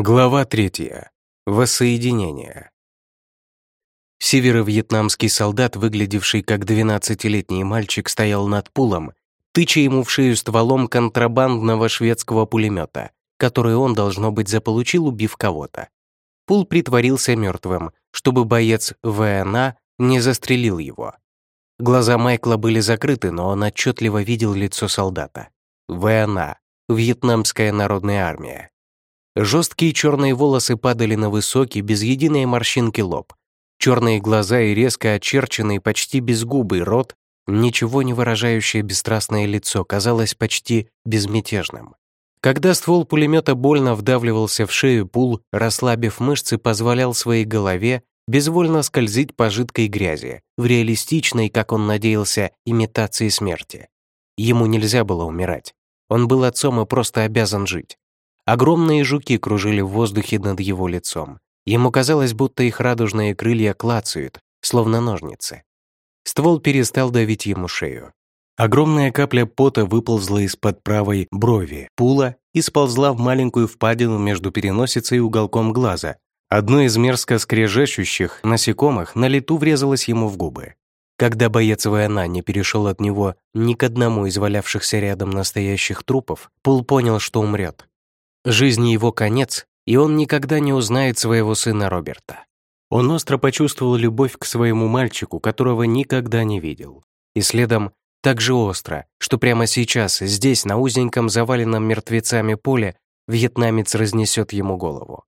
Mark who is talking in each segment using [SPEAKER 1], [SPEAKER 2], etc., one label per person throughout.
[SPEAKER 1] Глава третья. Воссоединение. Северо-вьетнамский солдат, выглядевший как 12-летний мальчик, стоял над пулом, тыча ему в шею стволом контрабандного шведского пулемета, который он, должно быть, заполучил, убив кого-то. Пул притворился мертвым, чтобы боец ВНА не застрелил его. Глаза Майкла были закрыты, но он отчетливо видел лицо солдата. ВНА, Вьетнамская народная армия. Жесткие черные волосы падали на высокий, без единой морщинки лоб. Черные глаза и резко очерченный, почти безгубый рот, ничего не выражающее бесстрастное лицо, казалось почти безмятежным. Когда ствол пулемета больно вдавливался в шею, пул, расслабив мышцы, позволял своей голове безвольно скользить по жидкой грязи, в реалистичной, как он надеялся, имитации смерти. Ему нельзя было умирать. Он был отцом и просто обязан жить. Огромные жуки кружили в воздухе над его лицом. Ему казалось, будто их радужные крылья клацают, словно ножницы. Ствол перестал давить ему шею. Огромная капля пота выползла из-под правой брови, пула и сползла в маленькую впадину между переносицей и уголком глаза. Одно из мерзко скрежещущих насекомых на лету врезалось ему в губы. Когда боец ВНА не перешел от него ни к одному из валявшихся рядом настоящих трупов, Пул понял, что умрет. Жизни его конец, и он никогда не узнает своего сына Роберта. Он остро почувствовал любовь к своему мальчику, которого никогда не видел. И следом так же остро, что прямо сейчас, здесь, на узеньком заваленном мертвецами поле, вьетнамец разнесет ему голову.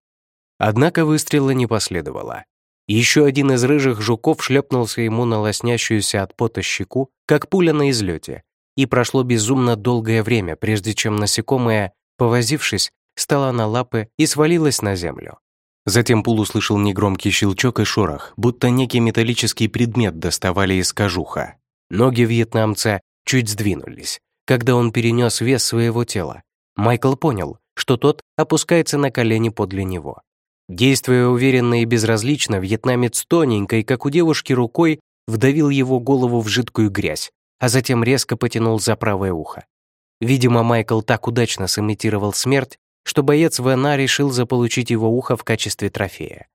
[SPEAKER 1] Однако выстрела не последовало. Еще один из рыжих жуков шлепнулся ему на лоснящуюся от пота щеку, как пуля на излете, и прошло безумно долгое время, прежде чем насекомое, повозившись, встала на лапы и свалилась на землю. Затем Пул услышал негромкий щелчок и шорох, будто некий металлический предмет доставали из кожуха. Ноги вьетнамца чуть сдвинулись, когда он перенес вес своего тела. Майкл понял, что тот опускается на колени подле него. Действуя уверенно и безразлично, вьетнамец тоненькой, как у девушки, рукой вдавил его голову в жидкую грязь, а затем резко потянул за правое ухо. Видимо, Майкл так удачно сымитировал смерть, что боец ВНА решил заполучить его ухо в качестве трофея.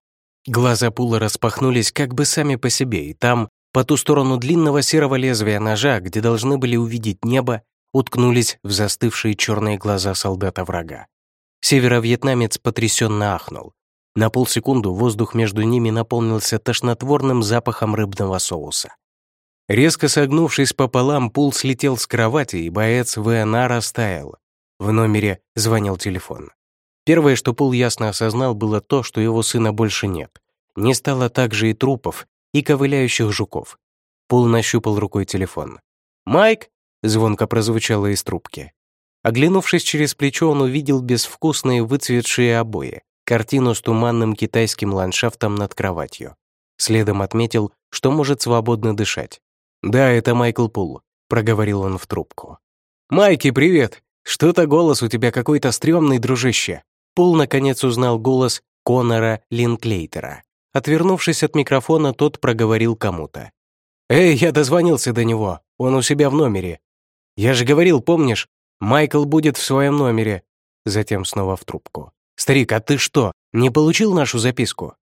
[SPEAKER 1] Глаза Пула распахнулись как бы сами по себе, и там, по ту сторону длинного серого лезвия ножа, где должны были увидеть небо, уткнулись в застывшие черные глаза солдата врага. Северо-вьетнамец потрясенно ахнул. На полсекунду воздух между ними наполнился тошнотворным запахом рыбного соуса. Резко согнувшись пополам, Пул слетел с кровати, и боец ВНА растаял, в номере звонил телефон. Первое, что Пул ясно осознал, было то, что его сына больше нет. Не стало также и трупов, и ковыляющих жуков. Пул нащупал рукой телефон. «Майк!» — звонко прозвучало из трубки. Оглянувшись через плечо, он увидел безвкусные выцветшие обои, картину с туманным китайским ландшафтом над кроватью. Следом отметил, что может свободно дышать. «Да, это Майкл Пул», — проговорил он в трубку. «Майки, привет! «Что-то голос у тебя какой-то стрёмный, дружище». Пол наконец узнал голос Конора Линклейтера. Отвернувшись от микрофона, тот проговорил кому-то. «Эй, я дозвонился до него. Он у себя в номере. Я же говорил, помнишь? Майкл будет в своем номере». Затем снова в трубку. «Старик, а ты что, не получил нашу записку?»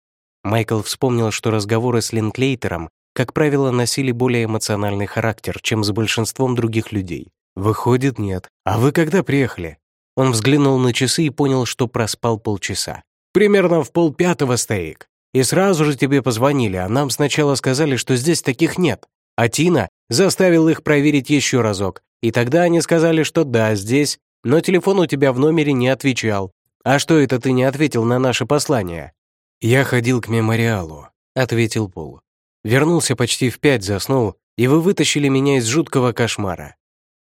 [SPEAKER 1] Майкл вспомнил, что разговоры с Линклейтером, как правило, носили более эмоциональный характер, чем с большинством других людей. «Выходит, нет. А вы когда приехали?» Он взглянул на часы и понял, что проспал полчаса. «Примерно в полпятого, стоик. И сразу же тебе позвонили, а нам сначала сказали, что здесь таких нет. А Тина заставил их проверить еще разок. И тогда они сказали, что да, здесь, но телефон у тебя в номере не отвечал. А что это ты не ответил на наше послание?» «Я ходил к мемориалу», — ответил Пол. «Вернулся почти в пять, заснул, и вы вытащили меня из жуткого кошмара.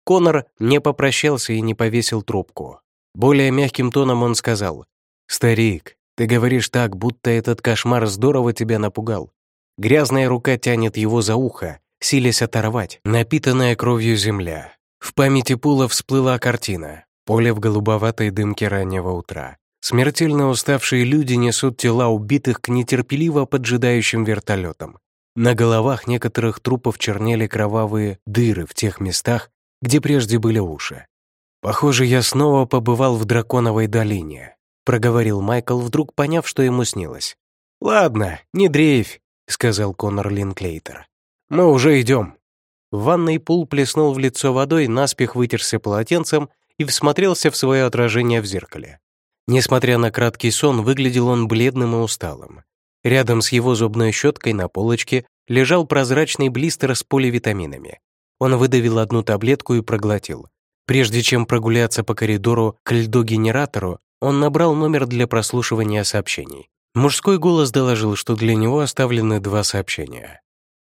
[SPEAKER 1] Конор не попрощался и не повесил трубку. Более мягким тоном он сказал, «Старик, ты говоришь так, будто этот кошмар здорово тебя напугал. Грязная рука тянет его за ухо, силясь оторвать, напитанная кровью земля. В памяти Пула всплыла картина. Поле в голубоватой дымке раннего утра. Смертельно уставшие люди несут тела убитых к нетерпеливо поджидающим вертолетам. На головах некоторых трупов чернели кровавые дыры в тех местах, где прежде были уши. Похоже, я снова побывал в Драконовой долине. проговорил Майкл, вдруг поняв, что ему снилось. «Ладно, не дрейфь», — сказал Конор Линклейтер. «Мы уже идем». В ванной Пул плеснул в лицо водой, наспех вытерся полотенцем и всмотрелся в свое отражение в зеркале. Несмотря на краткий сон, выглядел он бледным и усталым. Рядом с его зубной щеткой на полочке лежал прозрачный блистер с поливитаминами. Он выдавил одну таблетку и проглотил. Прежде чем прогуляться по коридору к льдогенератору, он набрал номер для прослушивания сообщений. Мужской голос доложил, что для него оставлены два сообщения.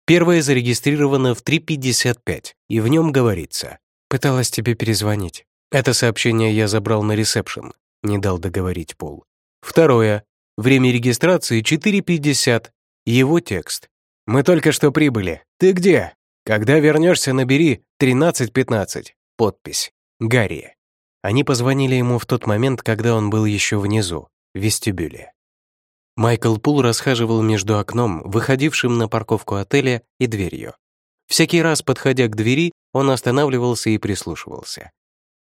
[SPEAKER 1] Первое зарегистрировано в 3.55, и в нем говорится «Пыталась тебе перезвонить. Это сообщение я забрал на ресепшн», — не дал договорить Пол. Второе. Время регистрации 4.50. Его текст. «Мы только что прибыли. Ты где? Когда вернешься, набери 13.15». Подпись. Гарри. Они позвонили ему в тот момент, когда он был еще внизу, в вестибюле. Майкл Пул расхаживал между окном, выходившим на парковку отеля, и дверью. Всякий раз, подходя к двери, он останавливался и прислушивался.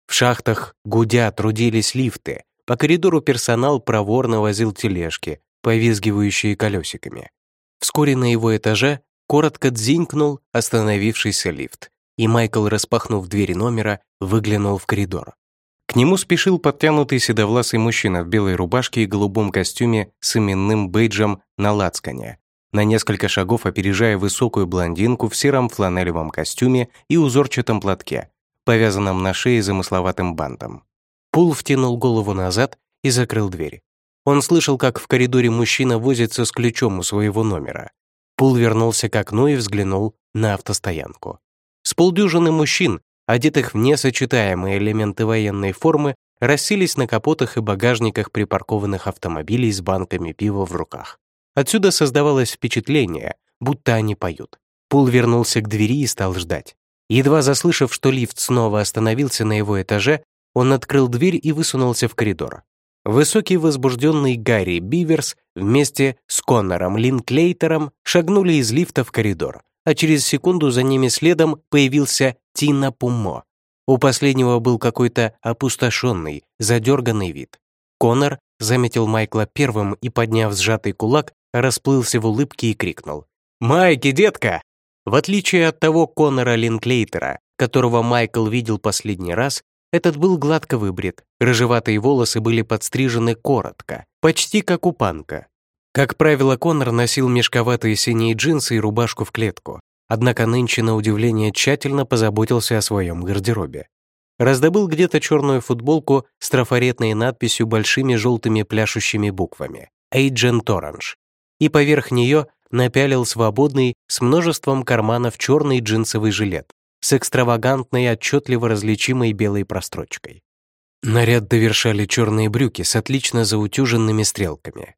[SPEAKER 1] В шахтах, гудя, трудились лифты. По коридору персонал проворно возил тележки, повизгивающие колесиками. Вскоре на его этаже коротко дзинькнул остановившийся лифт, и Майкл, распахнув двери номера, выглянул в коридор. К нему спешил подтянутый седовласый мужчина в белой рубашке и голубом костюме с именным бейджем на лацкане, на несколько шагов опережая высокую блондинку в сером фланелевом костюме и узорчатом платке, повязанном на шее замысловатым бантом. Пул втянул голову назад и закрыл дверь. Он слышал, как в коридоре мужчина возится с ключом у своего номера. Пул вернулся к окну и взглянул на автостоянку. С полдюжины мужчин одетых в несочетаемые элементы военной формы, расселись на капотах и багажниках припаркованных автомобилей с банками пива в руках. Отсюда создавалось впечатление, будто они поют. Пул вернулся к двери и стал ждать. Едва заслышав, что лифт снова остановился на его этаже, он открыл дверь и высунулся в коридор. Высокий возбужденный Гарри Биверс вместе с Коннором Линклейтером шагнули из лифта в коридор, а через секунду за ними следом появился Тина Пумо. У последнего был какой-то опустошенный, задерганный вид. Конор заметил Майкла первым и, подняв сжатый кулак, расплылся в улыбке и крикнул. «Майки, детка!» В отличие от того Конора Линклейтера, которого Майкл видел последний раз, этот был гладко выбрит, рыжеватые волосы были подстрижены коротко, почти как у панка, как правило, Коннор носил мешковатые синие джинсы и рубашку в клетку, однако нынче, на удивление, тщательно позаботился о своем гардеробе. Раздобыл где-то черную футболку с трафаретной надписью большими желтыми пляшущими буквами «Agent Orange» и поверх нее напялил свободный с множеством карманов черный джинсовый жилет с экстравагантной, отчетливо различимой белой прострочкой. Наряд довершали черные брюки с отлично заутюженными стрелками,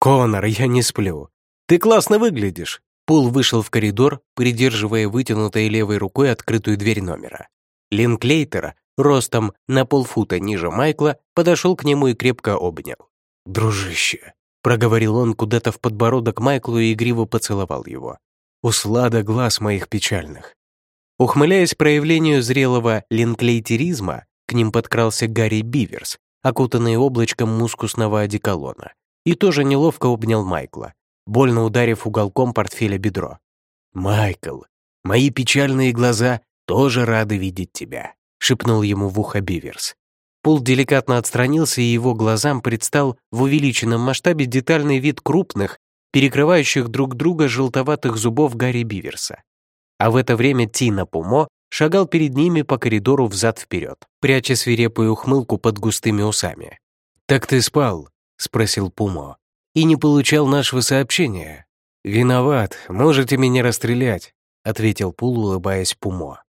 [SPEAKER 1] «Конор, я не сплю. Ты классно выглядишь». Пул вышел в коридор, придерживая вытянутой левой рукой открытую дверь номера. Линклейтер, ростом на полфута ниже Майкла, подошел к нему и крепко обнял. «Дружище», — проговорил он куда-то в подбородок Майклу и игриво поцеловал его. «Услада глаз моих печальных». Ухмыляясь проявлению зрелого линклейтеризма, к ним подкрался Гарри Биверс, окутанный облачком мускусного одеколона и тоже неловко обнял Майкла, больно ударив уголком портфеля бедро. «Майкл, мои печальные глаза тоже рады видеть тебя», — шепнул ему в ухо Биверс. Пул деликатно отстранился, и его глазам предстал в увеличенном масштабе детальный вид крупных, перекрывающих друг друга желтоватых зубов Гарри Биверса. А в это время Тина Пумо шагал перед ними по коридору взад-вперед, пряча свирепую ухмылку под густыми усами. «Так ты спал?» — спросил Пумо. «И не получал нашего сообщения?» «Виноват, можете меня расстрелять», — ответил Пул, улыбаясь Пумо.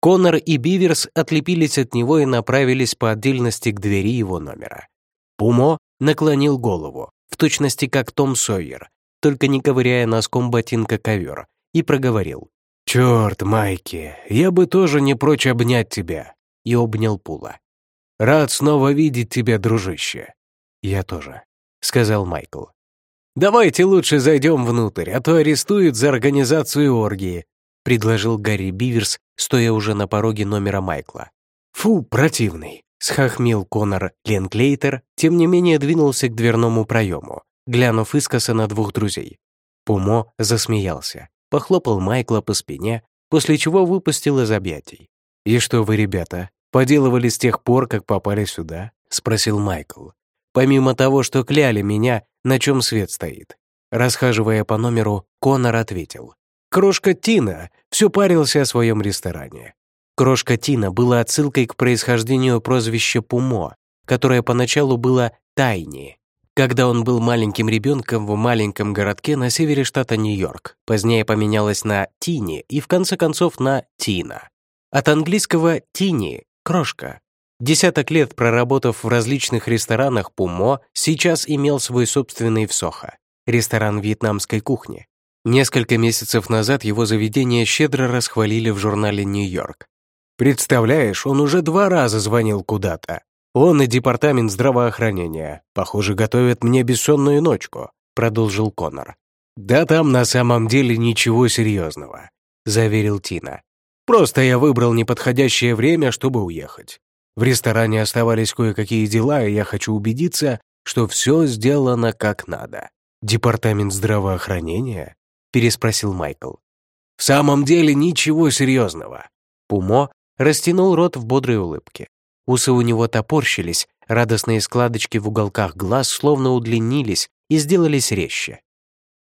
[SPEAKER 1] Коннор и Биверс отлепились от него и направились по отдельности к двери его номера. Пумо наклонил голову, в точности как Том Сойер, только не ковыряя носком ботинка ковер, и проговорил. «Черт, Майки, я бы тоже не прочь обнять тебя», и обнял Пула. «Рад снова видеть тебя, дружище». «Я тоже», — сказал Майкл. «Давайте лучше зайдем внутрь, а то арестуют за организацию оргии», — предложил Гарри Биверс, стоя уже на пороге номера Майкла. «Фу, противный», Схохмил Конор Ленклейтер, тем не менее двинулся к дверному проему, глянув искоса на двух друзей. Пумо засмеялся, похлопал Майкла по спине, после чего выпустил из объятий. «И что вы, ребята, поделывали с тех пор, как попали сюда?» — спросил Майкл. «Помимо того, что кляли меня, на чем свет стоит». Расхаживая по номеру, Конор ответил. «Крошка Тина все парился о своем ресторане. Крошка Тина была отсылкой к происхождению прозвища Пумо, которое поначалу было Тайни, когда он был маленьким ребенком в маленьком городке на севере штата Нью-Йорк. Позднее поменялось на Тини и в конце концов на Тина. От английского «тини» — «крошка». Десяток лет проработав в различных ресторанах Пумо, сейчас имел свой собственный в Сохо — ресторан вьетнамской кухни. Несколько месяцев назад его заведение щедро расхвалили в журнале «Нью-Йорк». Представляешь, он уже два раза звонил куда-то. Он и департамент здравоохранения. Похоже, готовят мне бессонную ночку», — продолжил Конор. «Да там на самом деле ничего серьезного», — заверил Тина. Просто я выбрал неподходящее время, чтобы уехать. В ресторане оставались кое-какие дела, и я хочу убедиться, что все сделано как надо. «Департамент здравоохранения?» — переспросил Майкл. «В самом деле ничего серьезного». Пумо растянул рот в бодрой улыбке. Усы у него топорщились, радостные складочки в уголках глаз словно удлинились и сделались резче.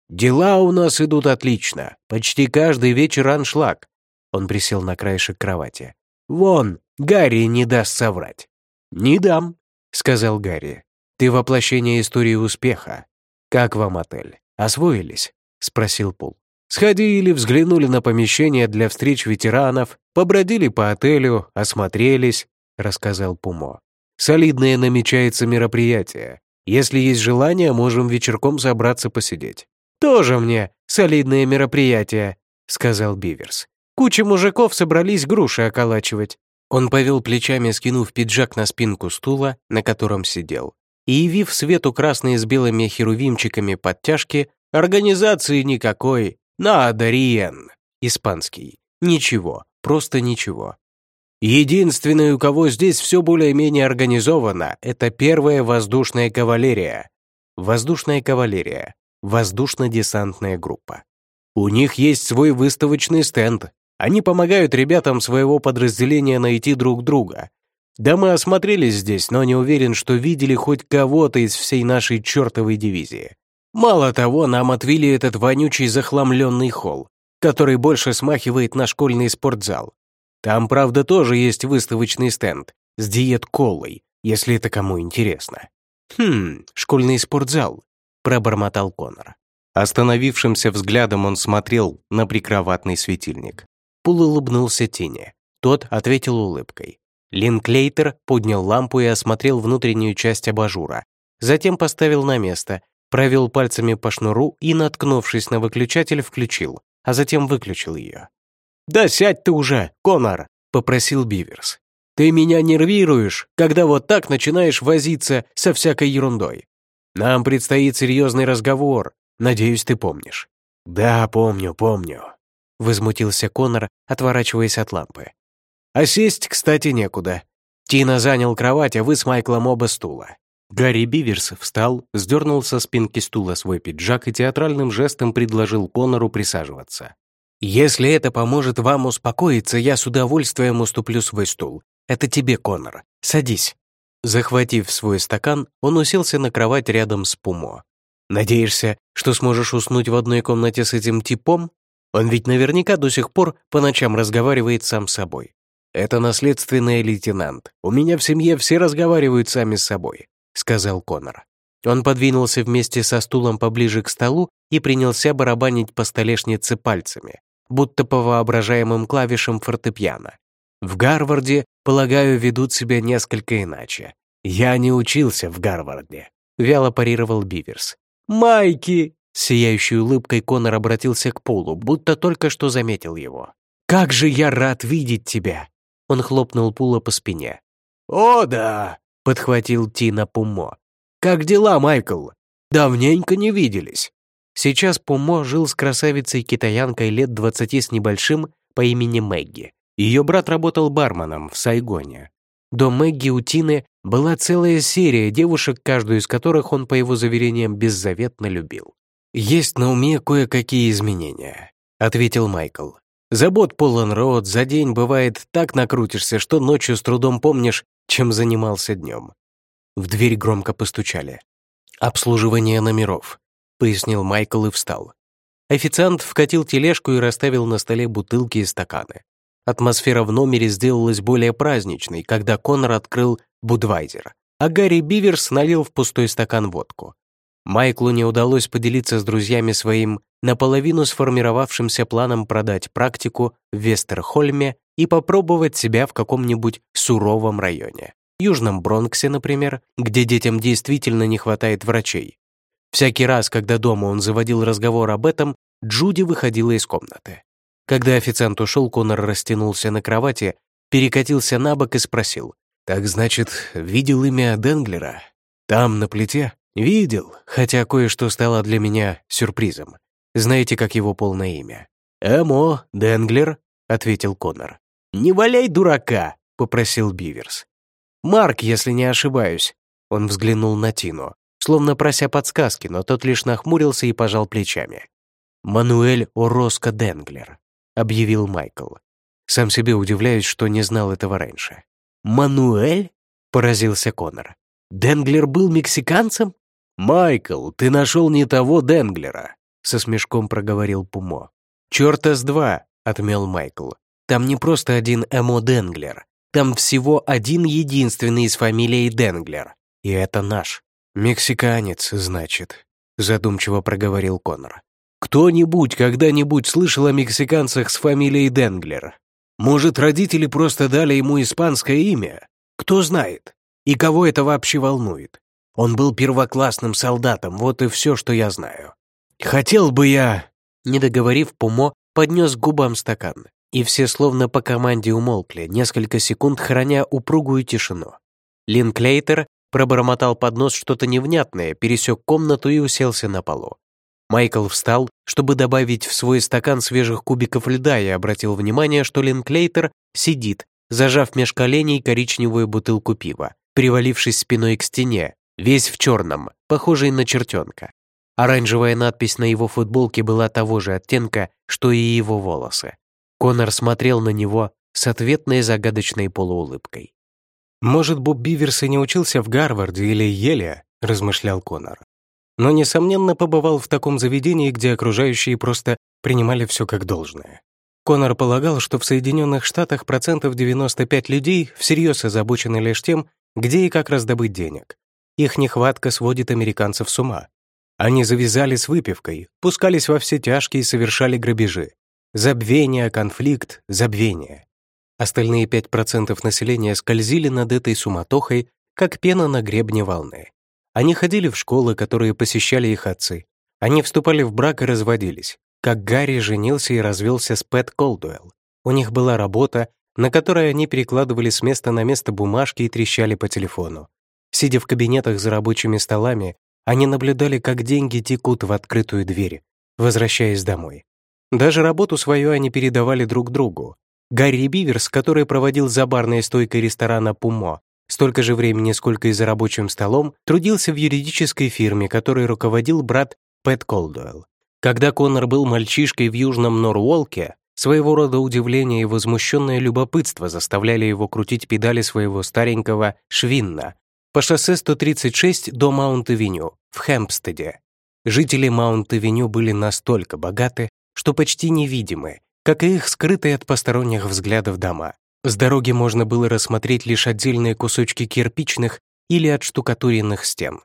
[SPEAKER 1] «Дела у нас идут отлично. Почти каждый вечер аншлаг. Он присел на краешек кровати. «Вон, Гарри не даст соврать». «Не дам», — сказал Гарри. «Ты воплощение истории успеха. Как вам отель? Освоились?» — спросил Пул. «Сходили, взглянули на помещение для встреч ветеранов, побродили по отелю, осмотрелись», — рассказал Пумо. «Солидное намечается мероприятие. Если есть желание, можем вечерком собраться посидеть». «Тоже мне солидное мероприятие», — сказал Биверс. Куча мужиков собрались груши околачивать. Он повел плечами, скинув пиджак на спинку стула, на котором сидел, и явив свету красные с белыми херувимчиками подтяжки, организации никакой, надо, Риен, испанский. Ничего, просто ничего. Единственное, у кого здесь все более-менее организовано, это первая воздушная кавалерия. Воздушная кавалерия. Воздушно-десантная группа. У них есть свой выставочный стенд, они помогают ребятам своего подразделения найти друг друга. Да мы осмотрелись здесь, но не уверен, что видели хоть кого-то из всей нашей чертовой дивизии. Мало того, нам отвели этот вонючий захламленный холл, который больше смахивает на школьный спортзал. Там, правда, тоже есть выставочный стенд с диет-колой, если это кому интересно. «Хм, школьный спортзал», — пробормотал Конор. Остановившимся взглядом он смотрел на прикроватный светильник. Пул улыбнулся Тине. Тот ответил улыбкой. Линклейтер поднял лампу и осмотрел внутреннюю часть абажура. Затем поставил на место, провел пальцами по шнуру и, наткнувшись на выключатель, включил, а затем выключил ее. «Да сядь ты уже, Конор!» — попросил Биверс. «Ты меня нервируешь, когда вот так начинаешь возиться со всякой ерундой. Нам предстоит серьезный разговор, надеюсь, ты помнишь». «Да, помню, помню», — возмутился Конор, отворачиваясь от лампы. «А сесть, кстати, некуда. Тина занял кровать, а вы с Майклом оба стула». Гарри Биверс встал, сдернул со спинки стула свой пиджак и театральным жестом предложил Конору присаживаться. «Если это поможет вам успокоиться, я с удовольствием уступлю свой стул. Это тебе, Конор. Садись». Захватив свой стакан, он уселся на кровать рядом с Пумо. «Надеешься, что сможешь уснуть в одной комнате с этим типом?» Он ведь наверняка до сих пор по ночам разговаривает сам с собой. Это наследственный лейтенант. У меня в семье все разговаривают сами с собой», — сказал Конор. Он подвинулся вместе со стулом поближе к столу и принялся барабанить по столешнице пальцами, будто по воображаемым клавишам фортепиано. В Гарварде, полагаю, ведут себя несколько иначе. Я не учился в Гарварде, вяло парировал Биверс. «Майки!» С сияющей улыбкой Конор обратился к Полу, будто только что заметил его. «Как же я рад видеть тебя!» Он хлопнул Пула по спине. «О, да!» — подхватил Тина Пумо. «Как дела, Майкл? Давненько не виделись». Сейчас Пумо жил с красавицей-китаянкой лет двадцати с небольшим по имени Мэгги. Ее брат работал барменом в Сайгоне. до Мэгги у Тины была целая серия девушек, каждую из которых он, по его заверениям, беззаветно любил. «Есть на уме кое-какие изменения», — ответил Майкл. «Забот полон рот, за день бывает так накрутишься, что ночью с трудом помнишь, чем занимался днем». В дверь громко постучали. «Обслуживание номеров», — пояснил Майкл и встал. Официант вкатил тележку и расставил на столе бутылки и стаканы. Атмосфера в номере сделалась более праздничной, когда Конор открыл Будвайзер, а Гарри Биверс налил в пустой стакан водку. Майклу не удалось поделиться с друзьями своим наполовину сформировавшимся планом продать практику в Вестерхольме и попробовать себя в каком-нибудь суровом районе. Южном Бронксе, например, где детям действительно не хватает врачей. Всякий раз, когда дома он заводил разговор об этом, Джуди выходила из комнаты. Когда официант ушел, Конор растянулся на кровати, перекатился на бок и спросил. «Так значит, видел имя Денглера? Там, на плите?» «Видел, хотя кое-что стало для меня сюрпризом. Знаете, как его полное имя?» «Эмо, Денглер», — ответил Конор. «Не валяй дурака», — попросил Биверс. «Марк, если не ошибаюсь». Он взглянул на Тину, словно прося подсказки, но тот лишь нахмурился и пожал плечами. «Мануэль Ороско Денглер», — объявил Майкл. Сам себе удивляюсь, что не знал этого раньше. «Мануэль?» — поразился Конор. «Денглер был мексиканцем?» «Майкл, ты нашел не того Денглера», — со смешком проговорил Пумо. «Чёрта с два», — отмел Майкл. «Там не просто один Эмо Денглер. Там всего один единственный из фамилии Денглер. И это наш». «Мексиканец, значит», — задумчиво проговорил Конор. «Кто-нибудь когда-нибудь слышал о мексиканцах с фамилией Денглер? Может, родители просто дали ему испанское имя? Кто знает? И кого это вообще волнует? Он был первоклассным солдатом, вот и все, что я знаю. Хотел бы я...» Не договорив, Пумо поднес к губам стакан, и все словно по команде умолкли, несколько секунд храня упругую тишину. Линклейтер пробормотал под нос что-то невнятное, пересек комнату и уселся на полу. Майкл встал, чтобы добавить в свой стакан свежих кубиков льда и обратил внимание, что Линклейтер сидит, зажав меж коленей коричневую бутылку пива, привалившись спиной к стене, весь в черном, похожий на чертенка. Оранжевая надпись на его футболке была того же оттенка, что и его волосы. Конор смотрел на него с ответной загадочной полуулыбкой. «Может, Боб Биверс и не учился в Гарварде или Еле», — размышлял Конор. Но, несомненно, побывал в таком заведении, где окружающие просто принимали все как должное. Конор полагал, что в Соединенных Штатах процентов 95 людей всерьез озабочены лишь тем, где и как раздобыть денег. Их нехватка сводит американцев с ума. Они завязали с выпивкой, пускались во все тяжкие и совершали грабежи. Забвение, конфликт, забвение. Остальные 5% населения скользили над этой суматохой, как пена на гребне волны. Они ходили в школы, которые посещали их отцы. Они вступали в брак и разводились, как Гарри женился и развелся с Пэт Колдуэлл. У них была работа, на которой они перекладывали с места на место бумажки и трещали по телефону. Сидя в кабинетах за рабочими столами, они наблюдали, как деньги текут в открытую дверь, возвращаясь домой. Даже работу свою они передавали друг другу. Гарри Биверс, который проводил за барной стойкой ресторана «Пумо», столько же времени, сколько и за рабочим столом, трудился в юридической фирме, которой руководил брат Пэт Колдуэлл. Когда Коннор был мальчишкой в южном Норволке, своего рода удивление и возмущенное любопытство заставляли его крутить педали своего старенького «Швинна», по шоссе 136 до Маунт-Авеню в Хэмпстеде. Жители Маунт-Авеню были настолько богаты, что почти невидимы, как и их скрытые от посторонних взглядов дома. С дороги можно было рассмотреть лишь отдельные кусочки кирпичных или отштукатуренных стен.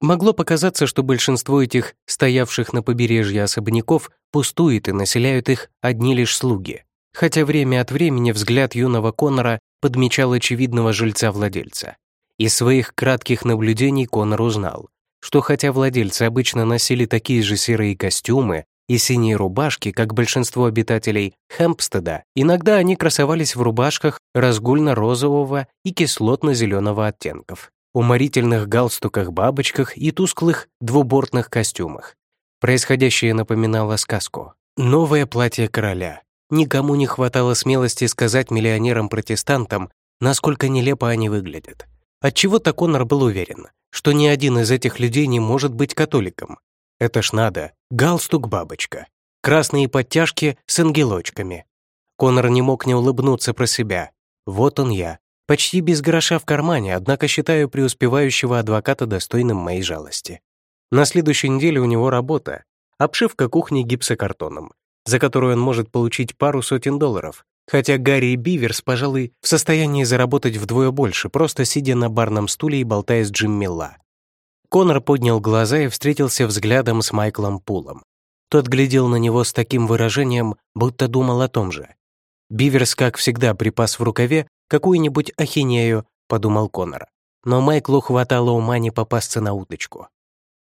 [SPEAKER 1] Могло показаться, что большинство этих, стоявших на побережье особняков, пустует и населяют их одни лишь слуги, хотя время от времени взгляд юного Конора подмечал очевидного жильца-владельца. Из своих кратких наблюдений Конор узнал, что хотя владельцы обычно носили такие же серые костюмы и синие рубашки, как большинство обитателей Хэмпстеда, иногда они красовались в рубашках разгульно-розового и кислотно-зеленого оттенков, уморительных галстуках-бабочках и тусклых двубортных костюмах. Происходящее напоминало сказку. Новое платье короля. Никому не хватало смелости сказать миллионерам-протестантам, насколько нелепо они выглядят. Отчего-то Конор был уверен, что ни один из этих людей не может быть католиком. Это ж надо, галстук-бабочка, красные подтяжки с ангелочками. Конор не мог не улыбнуться про себя. Вот он я, почти без гроша в кармане, однако считаю преуспевающего адвоката достойным моей жалости. На следующей неделе у него работа, обшивка кухни гипсокартоном, за которую он может получить пару сотен долларов, хотя Гарри Биверс, пожалуй, в состоянии заработать вдвое больше, просто сидя на барном стуле и болтая с Джим Милла. Конор поднял глаза и встретился взглядом с Майклом Пулом. Тот глядел на него с таким выражением, будто думал о том же. Биверс, как всегда, припас в рукаве какую-нибудь ахинею, подумал Конор. Но Майклу хватало ума не попасться на уточку.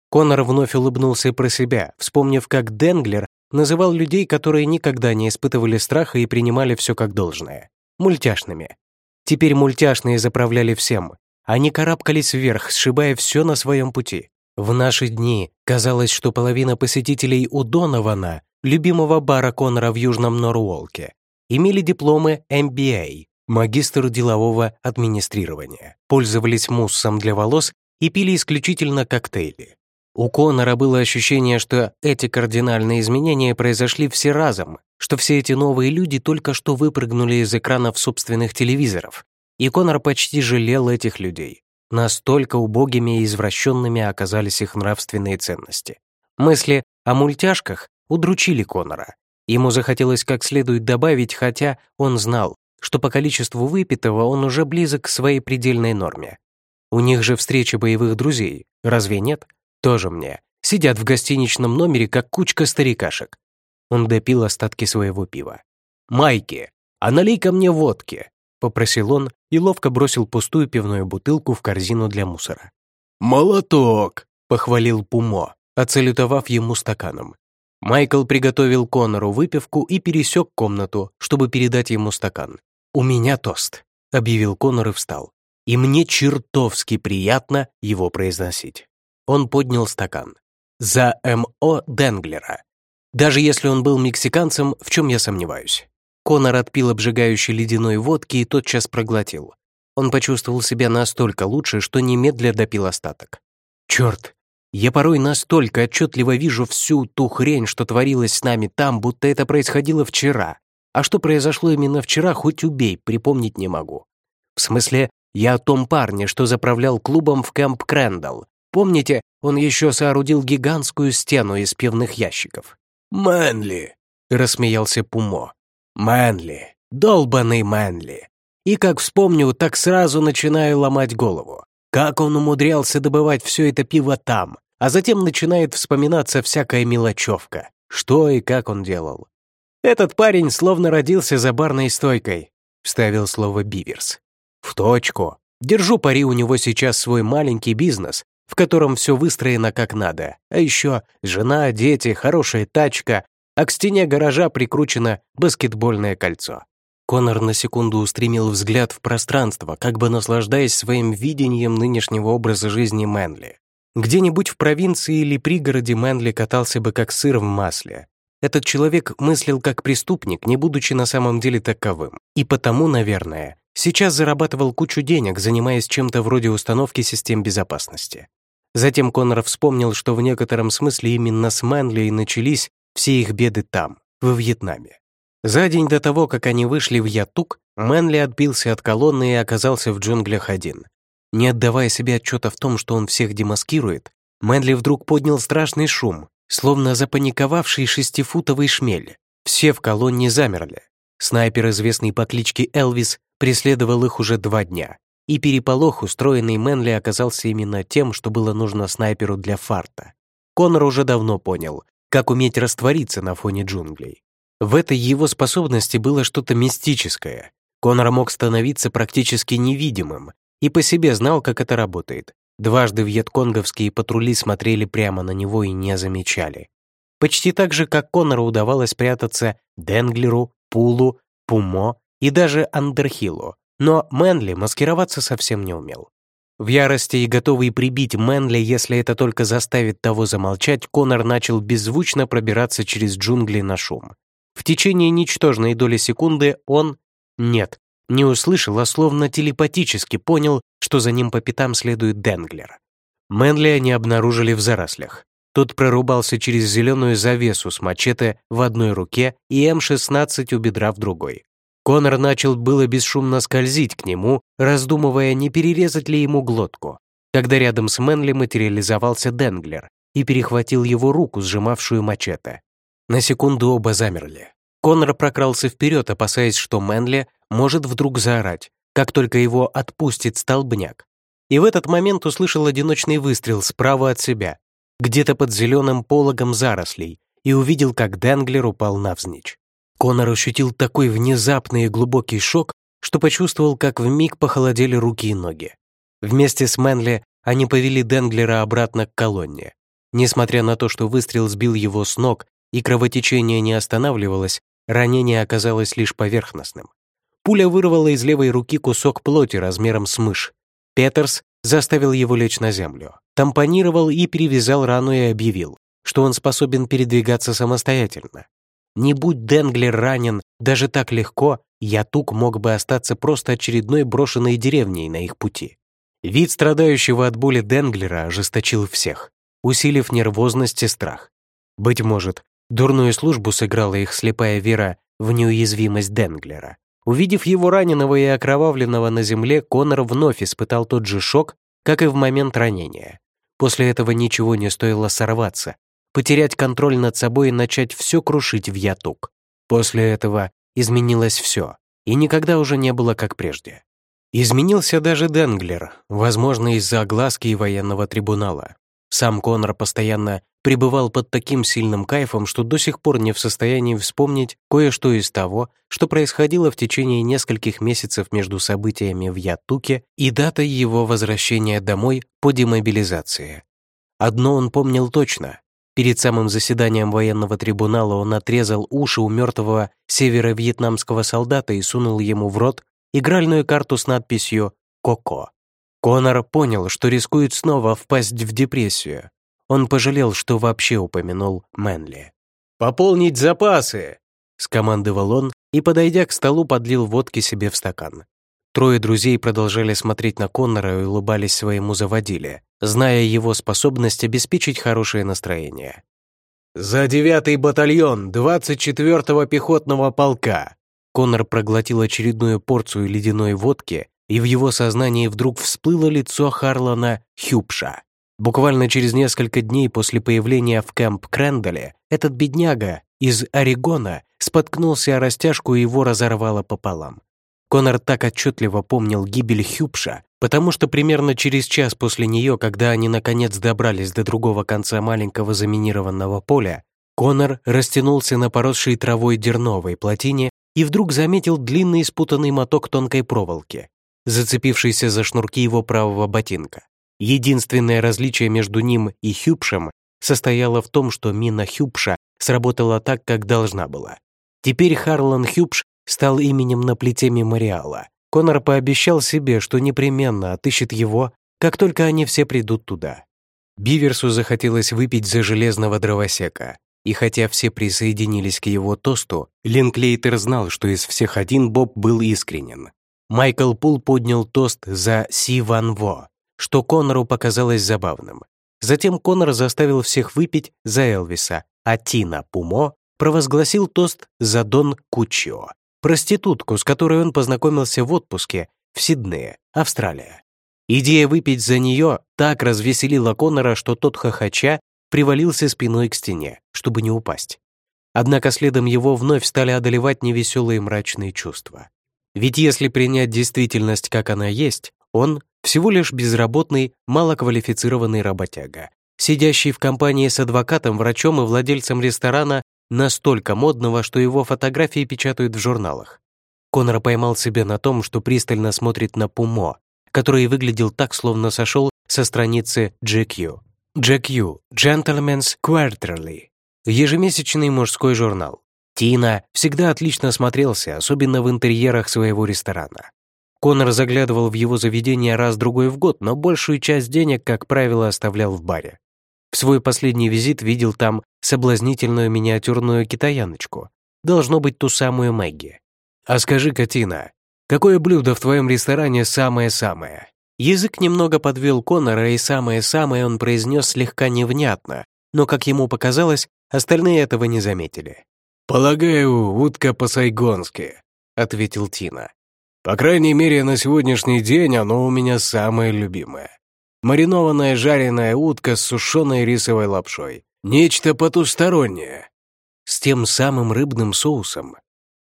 [SPEAKER 1] Конор вновь улыбнулся про себя, вспомнив, как Денглер называл людей, которые никогда не испытывали страха и принимали все как должное, мультяшными. Теперь мультяшные заправляли всем. Они карабкались вверх, сшибая все на своем пути. В наши дни казалось, что половина посетителей у Донована, любимого бара Конора в Южном Норуолке, имели дипломы MBA, магистр делового администрирования, пользовались муссом для волос и пили исключительно коктейли. У Конора было ощущение, что эти кардинальные изменения произошли все разом, что все эти новые люди только что выпрыгнули из экранов собственных телевизоров. И Конор почти жалел этих людей. Настолько убогими и извращенными оказались их нравственные ценности. Мысли о мультяшках удручили Конора. Ему захотелось как следует добавить, хотя он знал, что по количеству выпитого он уже близок к своей предельной норме. У них же встреча боевых друзей, разве нет? Тоже мне. Сидят в гостиничном номере, как кучка старикашек. Он допил остатки своего пива. «Майки, а налей-ка мне водки!» — попросил он и ловко бросил пустую пивную бутылку в корзину для мусора. «Молоток!» — похвалил Пумо, оцалютовав ему стаканом. Майкл приготовил Конору выпивку и пересек комнату, чтобы передать ему стакан. «У меня тост», — объявил Конор и встал. «И мне чертовски приятно его произносить». Он поднял стакан. «За М.О. Денглера. Даже если он был мексиканцем, в чем я сомневаюсь». Конор отпил обжигающей ледяной водки и тотчас проглотил. Он почувствовал себя настолько лучше, что немедля допил остаток. «Черт, я порой настолько отчетливо вижу всю ту хрень, что творилось с нами там, будто это происходило вчера. А что произошло именно вчера, хоть убей, припомнить не могу. В смысле, я о том парне, что заправлял клубом в Кэмп Крэндалл, Помните, он еще соорудил гигантскую стену из пивных ящиков? «Мэнли!» — рассмеялся Пумо. «Мэнли! Долбаный Мэнли!» И как вспомню, так сразу начинаю ломать голову. Как он умудрялся добывать все это пиво там, а затем начинает вспоминаться всякая мелочевка. Что и как он делал. «Этот парень словно родился за барной стойкой», — вставил слово Биверс. «В точку. Держу пари, у него сейчас свой маленький бизнес, в котором все выстроено как надо, а еще жена, дети, хорошая тачка, а к стене гаража прикручено баскетбольное кольцо. Конор на секунду устремил взгляд в пространство, как бы наслаждаясь своим видением нынешнего образа жизни Мэнли. Где-нибудь в провинции или пригороде Мэнли катался бы как сыр в масле. Этот человек мыслил как преступник, не будучи на самом деле таковым. И потому, наверное, сейчас зарабатывал кучу денег, занимаясь чем-то вроде установки систем безопасности. Затем Коннор вспомнил, что в некотором смысле именно с Мэнли и начались все их беды там, во Вьетнаме. За день до того, как они вышли в Ятук, Мэнли отбился от колонны и оказался в джунглях один. Не отдавая себе отчета в том, что он всех демаскирует, Мэнли вдруг поднял страшный шум, словно запаниковавший шестифутовый шмель. Все в колонне замерли. Снайпер, известный по кличке Элвис, преследовал их уже два дня. И переполох, устроенный Мэнли, оказался именно тем, что было нужно снайперу для фарта. Конор уже давно понял, как уметь раствориться на фоне джунглей. В этой его способности было что-то мистическое. Конор мог становиться практически невидимым и по себе знал, как это работает. Дважды вьетконговские патрули смотрели прямо на него и не замечали. Почти так же, как Конору удавалось прятаться Денглеру, Пулу, Пумо и даже Андерхиллу, но Мэнли маскироваться совсем не умел. В ярости и готовый прибить Мэнли, если это только заставит того замолчать, Конор начал беззвучно пробираться через джунгли на шум. В течение ничтожной доли секунды он... Нет, Не услышал, а словно телепатически понял, что за ним по пятам следует Денглер. Мэнли они обнаружили в зарослях. Тот прорубался через зеленую завесу с мачете в одной руке и М-16 у бедра в другой. Конор начал было бесшумно скользить к нему, раздумывая, не перерезать ли ему глотку, когда рядом с Мэнли материализовался Денглер и перехватил его руку, сжимавшую мачете. На секунду оба замерли. Конор прокрался вперед, опасаясь, что Мэнли может вдруг заорать, как только его отпустит столбняк. И в этот момент услышал одиночный выстрел справа от себя, где-то под зеленым пологом зарослей, и увидел, как Денглер упал навзничь. Конор ощутил такой внезапный и глубокий шок, что почувствовал, как вмиг похолодели руки и ноги. Вместе с Мэнли они повели Денглера обратно к колонне. Несмотря на то, что выстрел сбил его с ног и кровотечение не останавливалось, ранение оказалось лишь поверхностным. Пуля вырвала из левой руки кусок плоти размером с мышь. Петерс заставил его лечь на землю, тампонировал и перевязал рану и объявил, что он способен передвигаться самостоятельно. Не будь Денглер ранен даже так легко, Ятук мог бы остаться просто очередной брошенной деревней на их пути. Вид страдающего от боли Денглера ожесточил всех, усилив нервозность и страх. Быть может, дурную службу сыграла их слепая вера в неуязвимость Денглера. Увидев его раненого и окровавленного на земле, Конор вновь испытал тот же шок, как и в момент ранения. После этого ничего не стоило сорваться, потерять контроль над собой и начать все крушить в ятук. После этого изменилось все, и никогда уже не было как прежде. Изменился даже Денглер, возможно, из-за огласки и военного трибунала. Сам Конор постоянно пребывал под таким сильным кайфом, что до сих пор не в состоянии вспомнить кое-что из того, что происходило в течение нескольких месяцев между событиями в Ятуке и датой его возвращения домой по демобилизации. Одно он помнил точно. Перед самым заседанием военного трибунала он отрезал уши у мертвого северо-вьетнамского солдата и сунул ему в рот игральную карту с надписью «Коко». Конор понял, что рискует снова впасть в депрессию. Он пожалел, что вообще упомянул Мэнли. «Пополнить запасы!» — скомандовал он и, подойдя к столу, подлил водки себе в стакан. Трое друзей продолжали смотреть на Коннора и улыбались своему заводиле, зная его способность обеспечить хорошее настроение. «За девятый батальон 24-го пехотного полка!» Коннор проглотил очередную порцию ледяной водки и в его сознании вдруг всплыло лицо Харлана Хюпша. Буквально через несколько дней после появления в кэмп Кренделе этот бедняга из Орегона споткнулся о растяжку и его разорвало пополам. Конор так отчетливо помнил гибель Хюпша, потому что примерно через час после нее, когда они наконец добрались до другого конца маленького заминированного поля, Конор растянулся на поросшей травой дерновой плотине и вдруг заметил длинный спутанный моток тонкой проволоки, зацепившийся за шнурки его правого ботинка. Единственное различие между ним и Хюбшем состояло в том, что мина Хюбша сработала так, как должна была. Теперь Харлан Хюбш стал именем на плите мемориала. Конор пообещал себе, что непременно отыщет его, как только они все придут туда. Биверсу захотелось выпить за железного дровосека, и хотя все присоединились к его тосту, Линклейтер знал, что из всех один Боб был искренен. Майкл Пул поднял тост за Си Ван Во, что Коннору показалось забавным. Затем Коннор заставил всех выпить за Элвиса, а Тина Пумо провозгласил тост за Дон Кучио, проститутку, с которой он познакомился в отпуске в Сиднее, Австралия. Идея выпить за нее так развеселила Коннора, что тот хохоча привалился спиной к стене, чтобы не упасть. Однако следом его вновь стали одолевать невеселые мрачные чувства. Ведь если принять действительность, как она есть, он всего лишь безработный, малоквалифицированный работяга, сидящий в компании с адвокатом, врачом и владельцем ресторана настолько модного, что его фотографии печатают в журналах. Конор поймал себя на том, что пристально смотрит на Пумо, который выглядел так, словно сошел со страницы GQ. GQ — Gentleman's Quarterly, ежемесячный мужской журнал. Тина всегда отлично смотрелся, особенно в интерьерах своего ресторана. Конор заглядывал в его заведение раз-другой в год, но большую часть денег, как правило, оставлял в баре. Свой последний визит видел там соблазнительную миниатюрную китаяночку. Должно быть ту самую Мэгги. «А скажи-ка, Тина, Какое блюдо в твоем ресторане самое-самое?» Язык немного подвел Конора, и самое-самое он произнес слегка невнятно, но, как ему показалось, остальные этого не заметили. «Полагаю, утка по-сайгонски», — ответил Тина. «По крайней мере, на сегодняшний день оно у меня самое любимое. Маринованная жареная утка с сушеной рисовой лапшой. Нечто потустороннее. С тем самым рыбным соусом.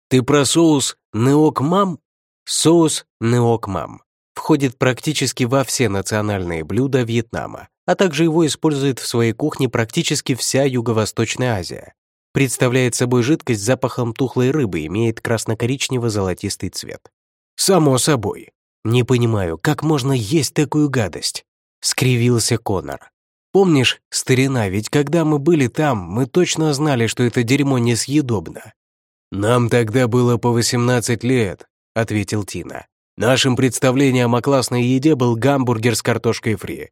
[SPEAKER 1] Ты про соус неокмам? Соус неокмам входит практически во все национальные блюда Вьетнама, а также его использует в своей кухне практически вся Юго-Восточная Азия. Представляет собой жидкость с запахом тухлой рыбы, имеет красно-коричнево-золотистый цвет. «Само собой. Не понимаю, как можно есть такую гадость?» — скривился Конор. «Помнишь, старина, ведь когда мы были там, мы точно знали, что это дерьмо несъедобно». «Нам тогда было по 18 лет», — ответил Тина. Нашим представлением о классной еде был гамбургер с картошкой фри.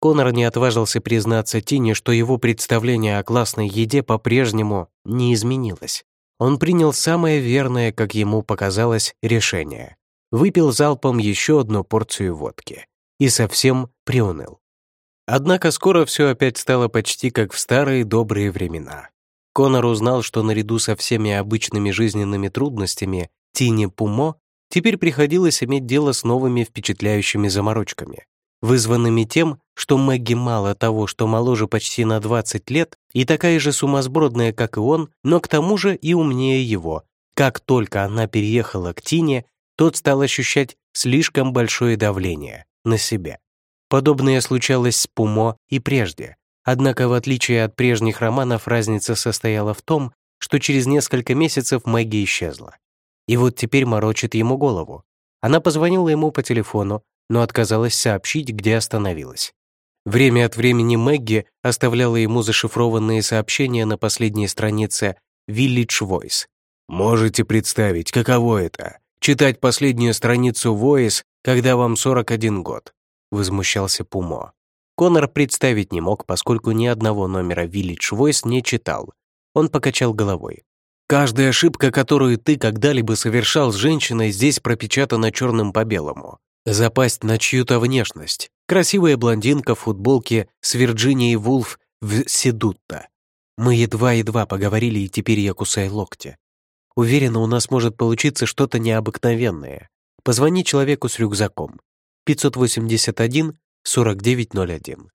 [SPEAKER 1] Конор не отважился признаться Тине, что его представление о классной еде по-прежнему не изменилось. Он принял самое верное, как ему показалось, решение. Выпил залпом еще одну порцию водки и совсем приуныл. Однако скоро все опять стало почти как в старые добрые времена. Конор узнал, что наряду со всеми обычными жизненными трудностями Тине Пумо Теперь приходилось иметь дело с новыми впечатляющими заморочками, вызванными тем, что Мэгги мало того, что моложе почти на 20 лет и такая же сумасбродная, как и он, но к тому же и умнее его. Как только она переехала к Тине, тот стал ощущать слишком большое давление на себя. Подобное случалось с Пумо и прежде. Однако, в отличие от прежних романов, разница состояла в том, что через несколько месяцев Мэгги исчезла. И вот теперь морочит ему голову. Она позвонила ему по телефону, но отказалась сообщить, где остановилась. Время от времени Мэгги оставляла ему зашифрованные сообщения на последней странице Village Voice. Можете представить, каково это — читать последнюю страницу Voice, когда вам 41 год? Возмущался Пумо. Конор представить не мог, поскольку ни одного номера Village Voice не читал. Он покачал головой. Каждая ошибка, которую ты когда-либо совершал с женщиной, здесь пропечатана черным по белому. Запасть на чью-то внешность. Красивая блондинка в футболке с Вирджинией Вулф в Седутта. Мы едва-едва поговорили, и теперь я кусаю локти. Уверена, у нас может получиться что-то необыкновенное. Позвони человеку с рюкзаком. 581-4901.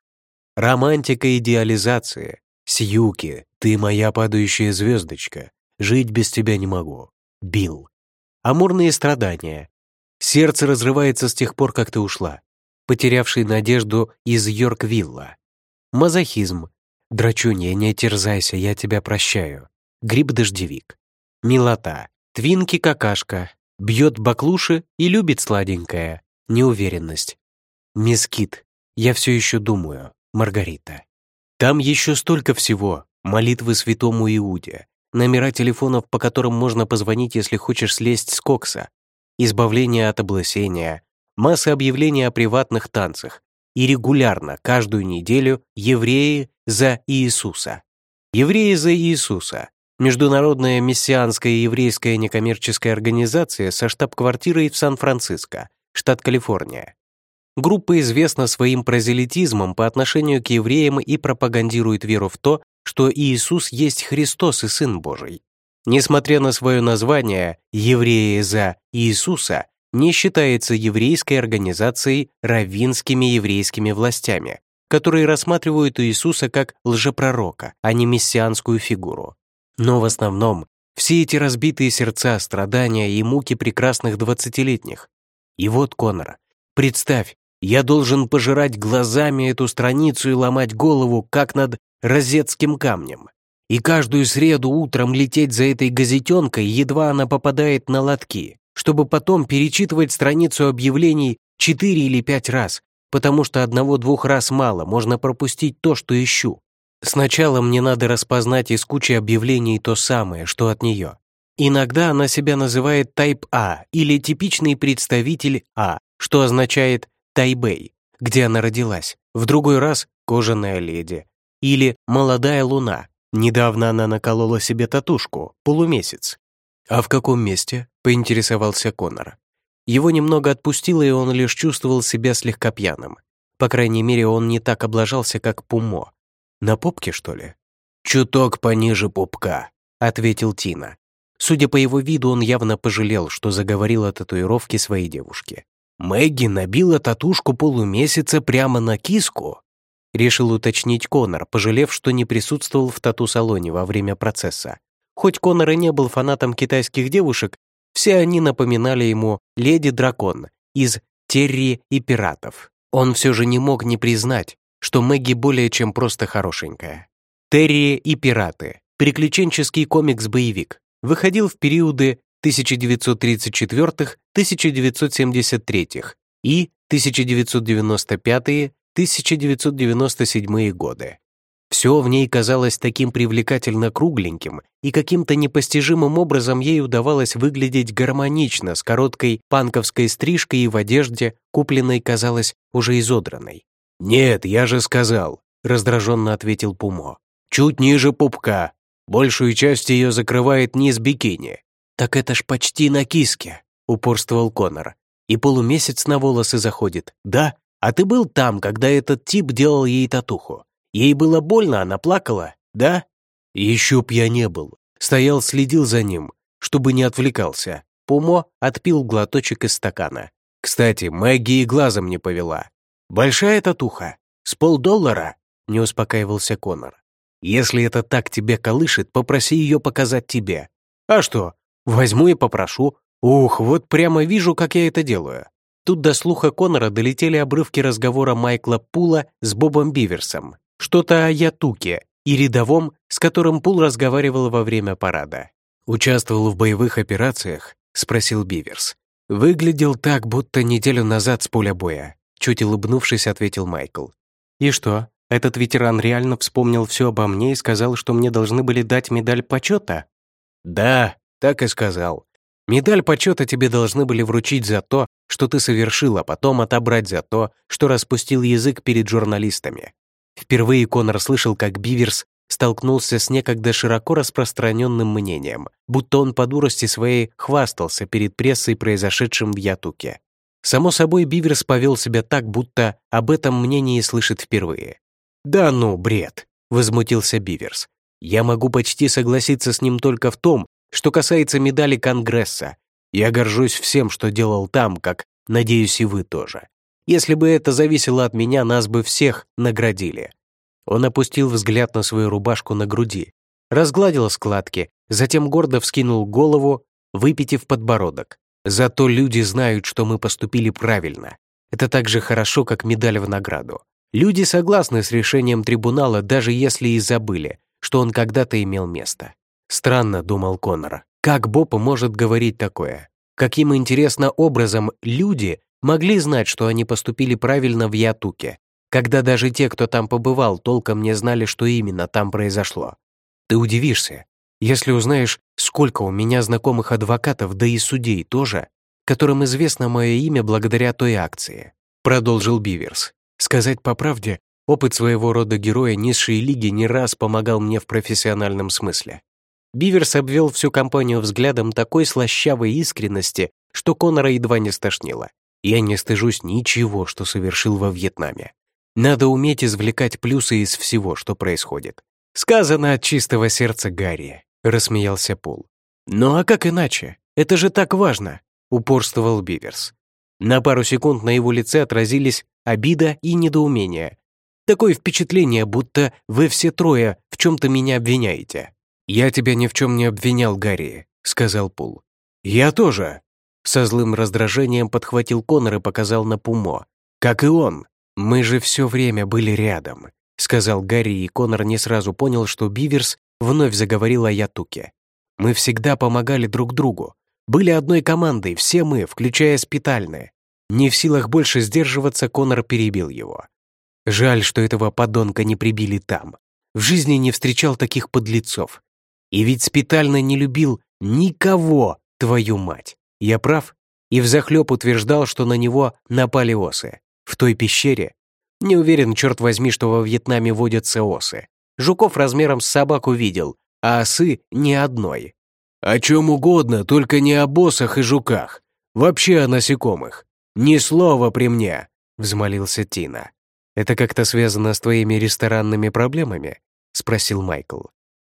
[SPEAKER 1] Романтика идеализации. Сьюки, ты моя падающая звездочка. Жить без тебя не могу. Билл. Амурные страдания. Сердце разрывается с тех пор, как ты ушла. Потерявший надежду из Йорквилла. Мазохизм. Драчунья, не терзайся, я тебя прощаю. Гриб-дождевик. Милота. Твинки-какашка. Бьет баклуши и любит сладенькое. Неуверенность. Мескит. Я все еще думаю. Маргарита. Там еще столько всего. Молитвы святому Иуде номера телефонов, по которым можно позвонить, если хочешь слезть с кокса, избавление от облысения, масса объявлений о приватных танцах и регулярно, каждую неделю, евреи за Иисуса. Евреи за Иисуса — международная мессианская еврейская некоммерческая организация со штаб-квартирой в Сан-Франциско, штат Калифорния. Группа известна своим прозелитизмом по отношению к евреям и пропагандирует веру в то, что Иисус есть Христос и Сын Божий. Несмотря на свое название «Евреи за Иисуса», не считается еврейской организацией раввинскими еврейскими властями, которые рассматривают Иисуса как лжепророка, а не мессианскую фигуру. Но в основном все эти разбитые сердца, страдания и муки прекрасных двадцатилетних. И вот, Конор, представь, я должен пожирать глазами эту страницу и ломать голову, как над розетским камнем. И каждую среду утром лететь за этой газетенкой, едва она попадает на лотки, чтобы потом перечитывать страницу объявлений четыре или пять раз, потому что одного-двух раз мало, можно пропустить то, что ищу. Сначала мне надо распознать из кучи объявлений то самое, что от нее. Иногда она себя называет Type А или типичный представитель А, что означает Тайбэй, где она родилась. В другой раз — кожаная леди, или «Молодая луна». Недавно она наколола себе татушку, полумесяц. «А в каком месте?» — поинтересовался Конор. Его немного отпустило, и он лишь чувствовал себя слегка пьяным. По крайней мере, он не так облажался, как Пумо. На попке, что ли? «Чуток пониже пупка», — ответил Тина. Судя по его виду, он явно пожалел, что заговорил о татуировке своей девушки. «Мэгги набила татушку полумесяца прямо на киску?» Решил уточнить Конор, пожалев, что не присутствовал в тату-салоне во время процесса. Хоть Конор и не был фанатом китайских девушек, все они напоминали ему «Леди Дракон» из «Терри и пиратов». Он все же не мог не признать, что Мэгги более чем просто хорошенькая. «Терри и пираты» — приключенческий комикс-боевик, выходил в периоды 1934-1973 и 1995 1997 годы. Все в ней казалось таким привлекательно кругленьким, и каким-то непостижимым образом ей удавалось выглядеть гармонично с короткой панковской стрижкой и в одежде, купленной, казалось, уже изодранной. «Нет, я же сказал», — раздраженно ответил Пумо. «Чуть ниже пупка. Большую часть ее закрывает низ бикини». «Так это ж почти на киске», — упорствовал Конор. «И полумесяц на волосы заходит, да?» А ты был там, когда этот тип делал ей татуху? Ей было больно, она плакала, да? Еще б я не был. Стоял, следил за ним, чтобы не отвлекался. Пумо отпил глоточек из стакана. Кстати, Мэгги и глазом не повела. «Большая татуха? С полдоллара?» — не успокаивался Конор. «Если это так тебе колышет, попроси ее показать тебе». «А что? Возьму и попрошу. Ух, вот прямо вижу, как я это делаю». Тут до слуха Конора долетели обрывки разговора Майкла Пула с Бобом Биверсом, что-то о Ятуке и рядовом, с которым Пул разговаривал во время парада. «Участвовал в боевых операциях?» — спросил Биверс. «Выглядел так, будто неделю назад с поля боя», — чуть улыбнувшись, ответил Майкл. «И что, этот ветеран реально вспомнил все обо мне и сказал, что мне должны были дать медаль почета?» «Да, так и сказал. Медаль почета тебе должны были вручить за то, что ты совершил, а потом отобрать за то, что распустил язык перед журналистами. Впервые Конор слышал, как Биверс столкнулся с некогда широко распространенным мнением, будто он по дурости своей хвастался перед прессой произошедшим в Ятуке. Само собой, Биверс повел себя так, будто об этом мнении слышит впервые. «Да ну, бред!» — возмутился Биверс. «Я могу почти согласиться с ним только в том, что касается медали Конгресса, я горжусь всем, что делал там, как, надеюсь, и вы тоже. Если бы это зависело от меня, нас бы всех наградили». Он опустил взгляд на свою рубашку на груди, разгладил складки, затем гордо вскинул голову, выпитив подбородок. «Зато люди знают, что мы поступили правильно. Это так же хорошо, как медаль в награду. Люди согласны с решением трибунала, даже если и забыли, что он когда-то имел место. Странно, думал Коннор, как Боб может говорить такое? Каким, интересно, образом люди могли знать, что они поступили правильно в Ятуке, когда даже те, кто там побывал, толком не знали, что именно там произошло? Ты удивишься, если узнаешь, сколько у меня знакомых адвокатов, да и судей тоже, которым известно мое имя благодаря той акции, продолжил Биверс. Сказать по правде, опыт своего рода героя низшей лиги не раз помогал мне в профессиональном смысле. Биверс обвел всю компанию взглядом такой слащавой искренности, что Конора едва не стошнило. «Я не стыжусь ничего, что совершил во Вьетнаме. Надо уметь извлекать плюсы из всего, что происходит. Сказано от чистого сердца Гарри», — рассмеялся Пол. «Ну а как иначе? Это же так важно», — упорствовал Биверс. На пару секунд на его лице отразились обида и недоумение. Такое впечатление, будто вы все трое в чем-то меня обвиняете. «Я тебя ни в чем не обвинял, Гарри», — сказал Пул. «Я тоже». Со злым раздражением подхватил Конор и показал на Пумо. «Как и он. Мы же все время были рядом», — сказал Гарри, и Конор не сразу понял, что Биверс вновь заговорил о Ятуке. «Мы всегда помогали друг другу. Были одной командой, все мы, включая спитальные. Не в силах больше сдерживаться, Конор перебил его. Жаль, что этого подонка не прибили там. В жизни не встречал таких подлецов. И ведь спитально не любил никого, твою мать. Я прав? И взахлеб утверждал, что на него напали осы. В той пещере? Не уверен, черт возьми, что во Вьетнаме водятся осы. Жуков размером с собаку видел, а осы ни одной. «О чем угодно, только не о боссах и жуках.
[SPEAKER 2] Вообще о насекомых. Ни слова при мне!» — взмолился Тина.
[SPEAKER 1] «Это как-то связано с твоими ресторанными проблемами?» — спросил Майкл.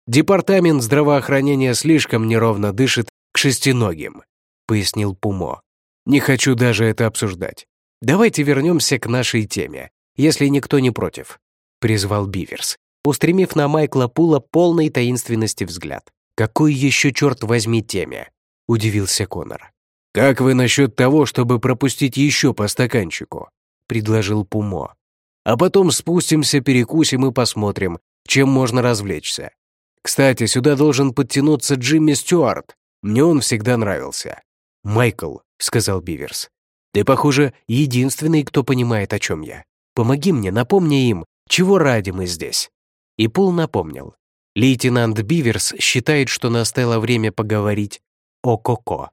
[SPEAKER 2] «Департамент здравоохранения слишком неровно дышит к шестиногим», — пояснил Пумо. «Не хочу даже это обсуждать. Давайте вернемся к нашей теме, если никто не против», — призвал Биверс, устремив на Майкла Пула полной таинственности взгляд. «Какой еще, черт возьми, теме?» — удивился Конор. «Как вы насчет того, чтобы пропустить еще по стаканчику?» — предложил Пумо. «А потом спустимся, перекусим и посмотрим, чем можно развлечься. Кстати, сюда должен подтянуться Джимми Стюарт. Мне он всегда нравился». «Майкл», — сказал Биверс, — «ты, похоже, единственный, кто понимает, о чем я. Помоги мне, напомни им, чего ради мы здесь». И Пул напомнил. Лейтенант Биверс считает, что настало время поговорить о Коко.